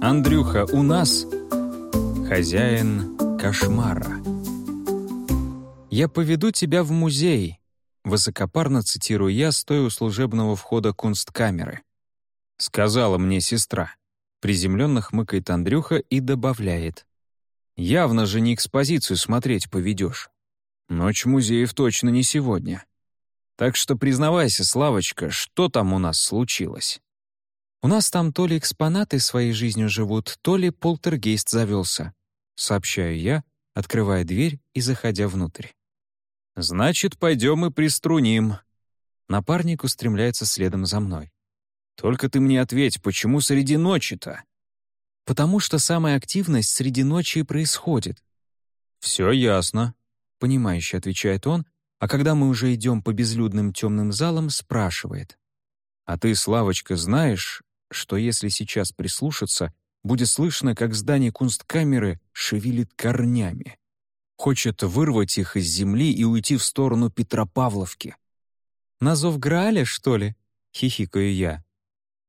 Андрюха у нас хозяин кошмара. «Я поведу тебя в музей», — высокопарно цитирую я, стоя у служебного входа кунсткамеры. Сказала мне сестра. Приземленно хмыкает Андрюха и добавляет. «Явно же не экспозицию смотреть поведешь. Ночь музеев точно не сегодня. Так что признавайся, Славочка, что там у нас случилось?» «У нас там то ли экспонаты своей жизнью живут, то ли полтергейст завелся», — сообщаю я, открывая дверь и заходя внутрь. «Значит, пойдем и приструним». Напарник устремляется следом за мной. «Только ты мне ответь, почему среди ночи-то?» «Потому что самая активность среди ночи и происходит». «Все ясно», — понимающе отвечает он, а когда мы уже идем по безлюдным темным залам, спрашивает. «А ты, Славочка, знаешь, что если сейчас прислушаться, будет слышно, как здание кунсткамеры шевелит корнями. Хочет вырвать их из земли и уйти в сторону Петропавловки. «На зов Грааля, что ли?» — хихикаю я.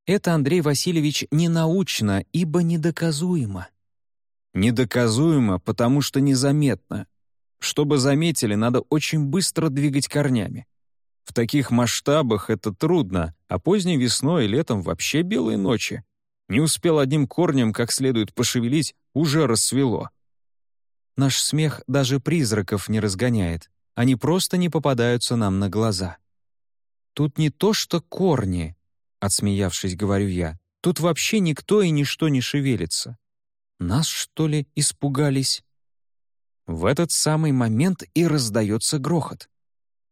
«Это, Андрей Васильевич, ненаучно, ибо недоказуемо». «Недоказуемо, потому что незаметно. Чтобы заметили, надо очень быстро двигать корнями. В таких масштабах это трудно, а поздней весной и летом вообще белые ночи. Не успел одним корнем как следует пошевелить, уже рассвело. Наш смех даже призраков не разгоняет. Они просто не попадаются нам на глаза. Тут не то что корни, отсмеявшись, говорю я. Тут вообще никто и ничто не шевелится. Нас, что ли, испугались? В этот самый момент и раздается грохот.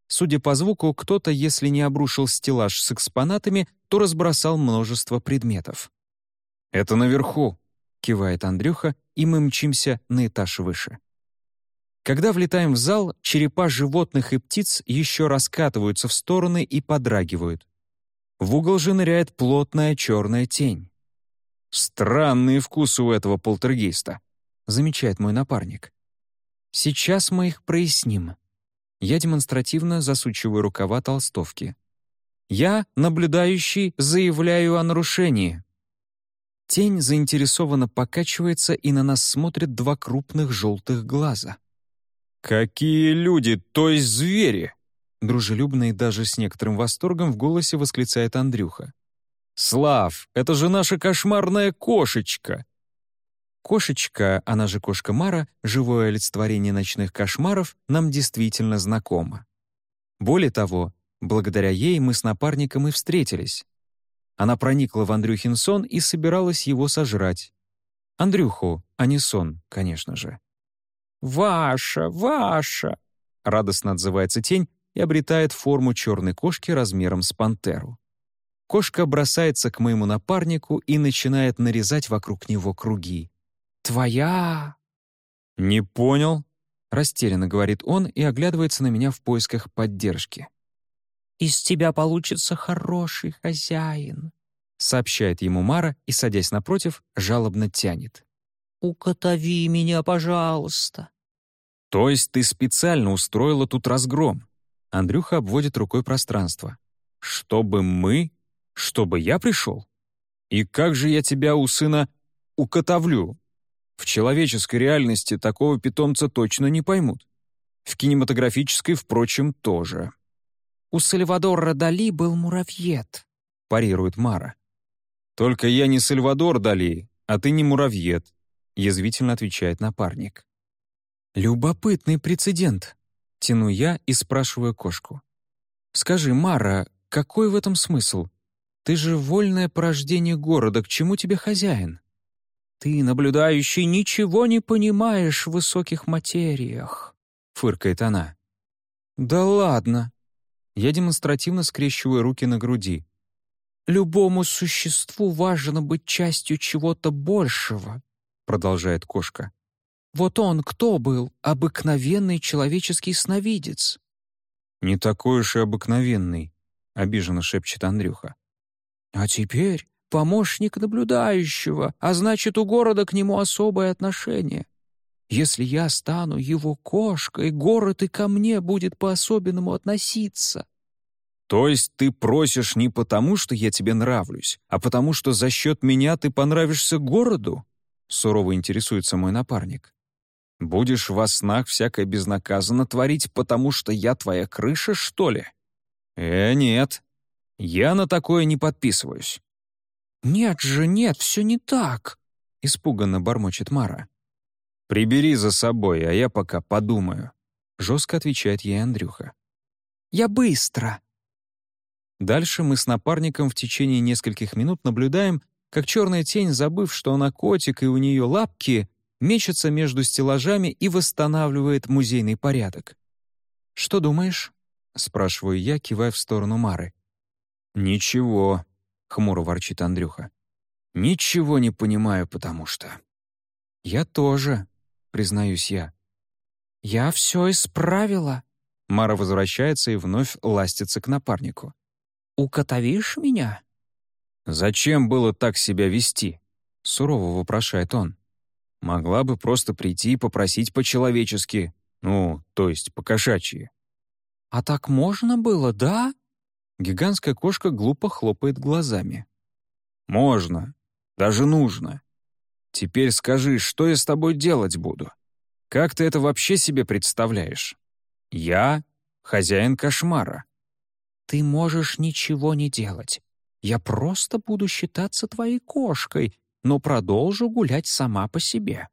Судя по звуку, кто-то, если не обрушил стеллаж с экспонатами, то разбросал множество предметов. «Это наверху», — кивает Андрюха, и мы мчимся на этаж выше. Когда влетаем в зал, черепа животных и птиц еще раскатываются в стороны и подрагивают. В угол же ныряет плотная черная тень. «Странные вкусы у этого полтергейста», — замечает мой напарник. «Сейчас мы их проясним», я демонстративно засучиваю рукава толстовки. «Я, наблюдающий, заявляю о нарушении». Тень заинтересованно покачивается, и на нас смотрят два крупных желтых глаза. «Какие люди, то есть звери!» Дружелюбно и даже с некоторым восторгом в голосе восклицает Андрюха. «Слав, это же наша кошмарная кошечка! Кошечка, она же кошка Мара, живое олицетворение ночных кошмаров, нам действительно знакома. Более того, благодаря ей мы с напарником и встретились. Она проникла в Андрюхин сон и собиралась его сожрать. Андрюху, а не сон, конечно же. «Ваша, ваша!» — радостно отзывается тень и обретает форму черной кошки размером с пантеру. Кошка бросается к моему напарнику и начинает нарезать вокруг него круги. «Твоя!» «Не понял», — растерянно говорит он и оглядывается на меня в поисках поддержки. «Из тебя получится хороший хозяин», — сообщает ему Мара и, садясь напротив, жалобно тянет. «Укотови меня, пожалуйста». «То есть ты специально устроила тут разгром?» Андрюха обводит рукой пространство. «Чтобы мы? Чтобы я пришел? И как же я тебя у сына укотовлю? В человеческой реальности такого питомца точно не поймут. В кинематографической, впрочем, тоже. «У Сальвадора Дали был муравьед», — парирует Мара. «Только я не Сальвадор Дали, а ты не муравьед», — язвительно отвечает напарник. «Любопытный прецедент», — тяну я и спрашиваю кошку. «Скажи, Мара, какой в этом смысл? Ты же вольное порождение города, к чему тебе хозяин?» «Ты, наблюдающий, ничего не понимаешь в высоких материях», — фыркает она. «Да ладно». Я демонстративно скрещиваю руки на груди. «Любому существу важно быть частью чего-то большего», — продолжает кошка. «Вот он кто был? Обыкновенный человеческий сновидец». «Не такой уж и обыкновенный», — обиженно шепчет Андрюха. «А теперь помощник наблюдающего, а значит, у города к нему особое отношение. Если я стану его кошкой, город и ко мне будет по-особенному относиться». «То есть ты просишь не потому, что я тебе нравлюсь, а потому, что за счет меня ты понравишься городу?» Сурово интересуется мой напарник. «Будешь во снах всякое безнаказанно творить, потому что я твоя крыша, что ли?» «Э, нет. Я на такое не подписываюсь». «Нет же, нет, все не так», — испуганно бормочет Мара. «Прибери за собой, а я пока подумаю», — жестко отвечает ей Андрюха. «Я быстро», Дальше мы с напарником в течение нескольких минут наблюдаем, как черная тень, забыв, что она котик и у нее лапки, мечется между стеллажами и восстанавливает музейный порядок. «Что думаешь?» — спрашиваю я, кивая в сторону Мары. «Ничего», — хмуро ворчит Андрюха. «Ничего не понимаю, потому что...» «Я тоже», — признаюсь я. «Я все исправила». Мара возвращается и вновь ластится к напарнику укотовишь меня?» «Зачем было так себя вести?» — сурово вопрошает он. «Могла бы просто прийти и попросить по-человечески, ну, то есть по-кошачьи». «А так можно было, да?» Гигантская кошка глупо хлопает глазами. «Можно. Даже нужно. Теперь скажи, что я с тобой делать буду? Как ты это вообще себе представляешь? Я — хозяин кошмара. Ты можешь ничего не делать. Я просто буду считаться твоей кошкой, но продолжу гулять сама по себе».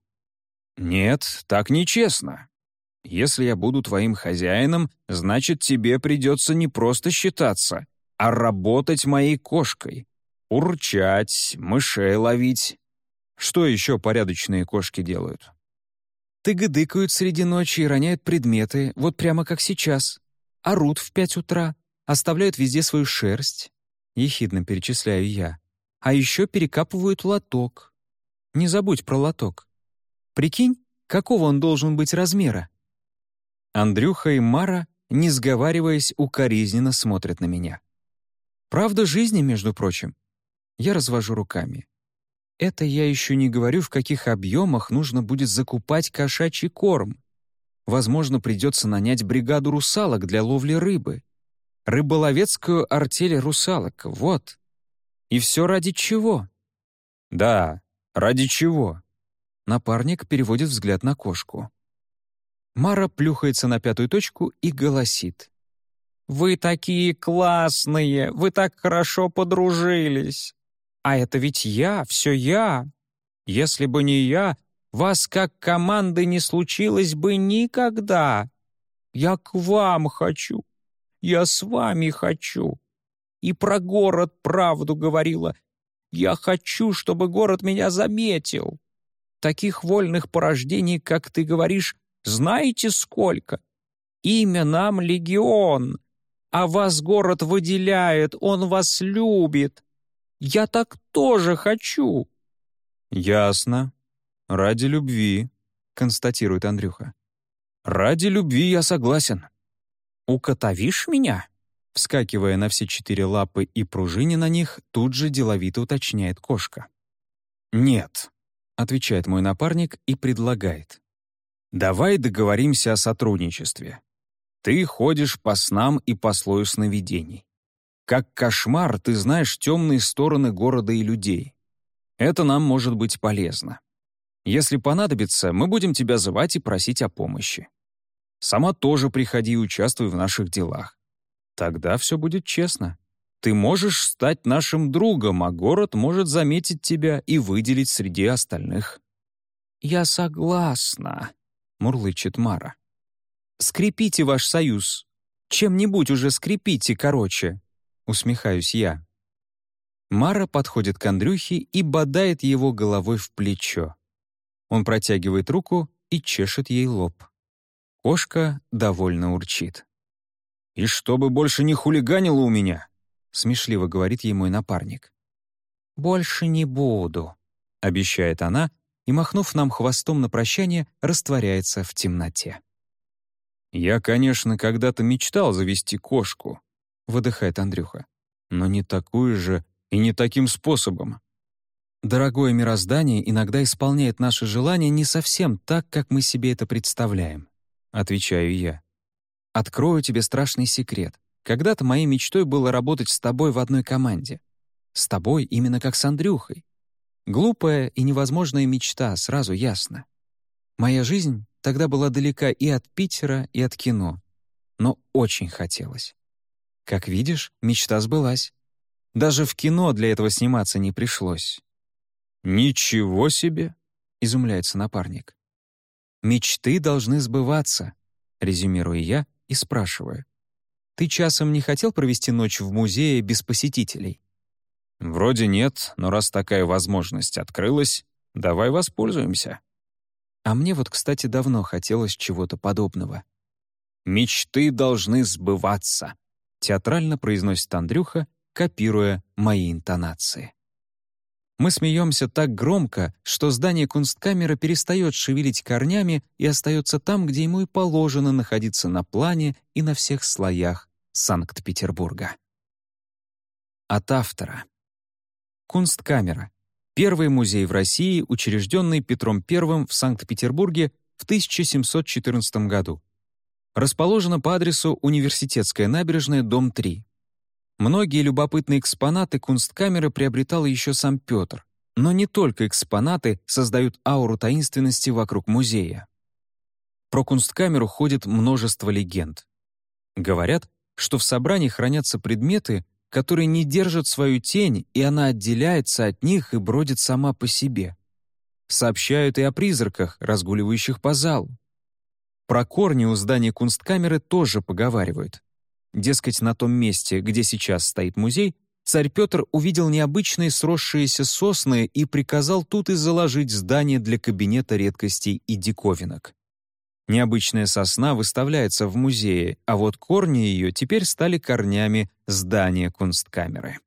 «Нет, так нечестно. Если я буду твоим хозяином, значит, тебе придется не просто считаться, а работать моей кошкой. Урчать, мышей ловить. Что еще порядочные кошки делают?» Тыгыдыкают среди ночи и роняют предметы, вот прямо как сейчас. Орут в пять утра, оставляют везде свою шерсть, ехидно перечисляю я, а еще перекапывают лоток. Не забудь про лоток. Прикинь, какого он должен быть размера? Андрюха и Мара, не сговариваясь, укоризненно смотрят на меня. Правда жизни, между прочим. Я развожу руками. Это я еще не говорю, в каких объемах нужно будет закупать кошачий корм. Возможно, придется нанять бригаду русалок для ловли рыбы рыболовецкую артель русалок, вот. И все ради чего? Да, ради чего? Напарник переводит взгляд на кошку. Мара плюхается на пятую точку и голосит. «Вы такие классные! Вы так хорошо подружились! А это ведь я, все я! Если бы не я, вас как команды не случилось бы никогда! Я к вам хочу! Я с вами хочу. И про город правду говорила. Я хочу, чтобы город меня заметил. Таких вольных порождений, как ты говоришь, знаете сколько? Имя нам легион. А вас город выделяет, он вас любит. Я так тоже хочу». «Ясно. Ради любви», — констатирует Андрюха. «Ради любви я согласен. «Укотовишь меня?» Вскакивая на все четыре лапы и пружине на них, тут же деловито уточняет кошка. «Нет», — отвечает мой напарник и предлагает. «Давай договоримся о сотрудничестве. Ты ходишь по снам и по слою сновидений. Как кошмар ты знаешь темные стороны города и людей. Это нам может быть полезно. Если понадобится, мы будем тебя звать и просить о помощи. Сама тоже приходи и участвуй в наших делах. Тогда все будет честно. Ты можешь стать нашим другом, а город может заметить тебя и выделить среди остальных». «Я согласна», — мурлычет Мара. «Скрепите ваш союз. Чем-нибудь уже скрепите, короче», — усмехаюсь я. Мара подходит к Андрюхе и бодает его головой в плечо. Он протягивает руку и чешет ей лоб. Кошка довольно урчит. «И чтобы больше не хулиганила у меня!» — смешливо говорит ей мой напарник. «Больше не буду», — обещает она, и, махнув нам хвостом на прощание, растворяется в темноте. «Я, конечно, когда-то мечтал завести кошку», — выдыхает Андрюха. «Но не такую же и не таким способом». Дорогое мироздание иногда исполняет наши желания не совсем так, как мы себе это представляем отвечаю я. Открою тебе страшный секрет. Когда-то моей мечтой было работать с тобой в одной команде. С тобой именно как с Андрюхой. Глупая и невозможная мечта, сразу ясно. Моя жизнь тогда была далека и от Питера, и от кино. Но очень хотелось. Как видишь, мечта сбылась. Даже в кино для этого сниматься не пришлось. «Ничего себе!» — изумляется напарник. «Мечты должны сбываться», — резюмирую я и спрашиваю. «Ты часом не хотел провести ночь в музее без посетителей?» «Вроде нет, но раз такая возможность открылась, давай воспользуемся». А мне вот, кстати, давно хотелось чего-то подобного. «Мечты должны сбываться», — театрально произносит Андрюха, копируя мои интонации. Мы смеемся так громко, что здание кунсткамеры перестает шевелить корнями и остается там, где ему и положено находиться на плане и на всех слоях Санкт-Петербурга. От автора. Кунсткамера. Первый музей в России, учрежденный Петром I в Санкт-Петербурге в 1714 году. Расположена по адресу Университетская набережная, дом 3. Многие любопытные экспонаты кунсткамеры приобретал еще сам Петр, но не только экспонаты создают ауру таинственности вокруг музея. Про кунсткамеру ходит множество легенд. Говорят, что в собрании хранятся предметы, которые не держат свою тень, и она отделяется от них и бродит сама по себе. Сообщают и о призраках, разгуливающих по залу. Про корни у здания кунсткамеры тоже поговаривают. Дескать, на том месте, где сейчас стоит музей, царь Петр увидел необычные сросшиеся сосны и приказал тут и заложить здание для кабинета редкостей и диковинок. Необычная сосна выставляется в музее, а вот корни ее теперь стали корнями здания кунсткамеры.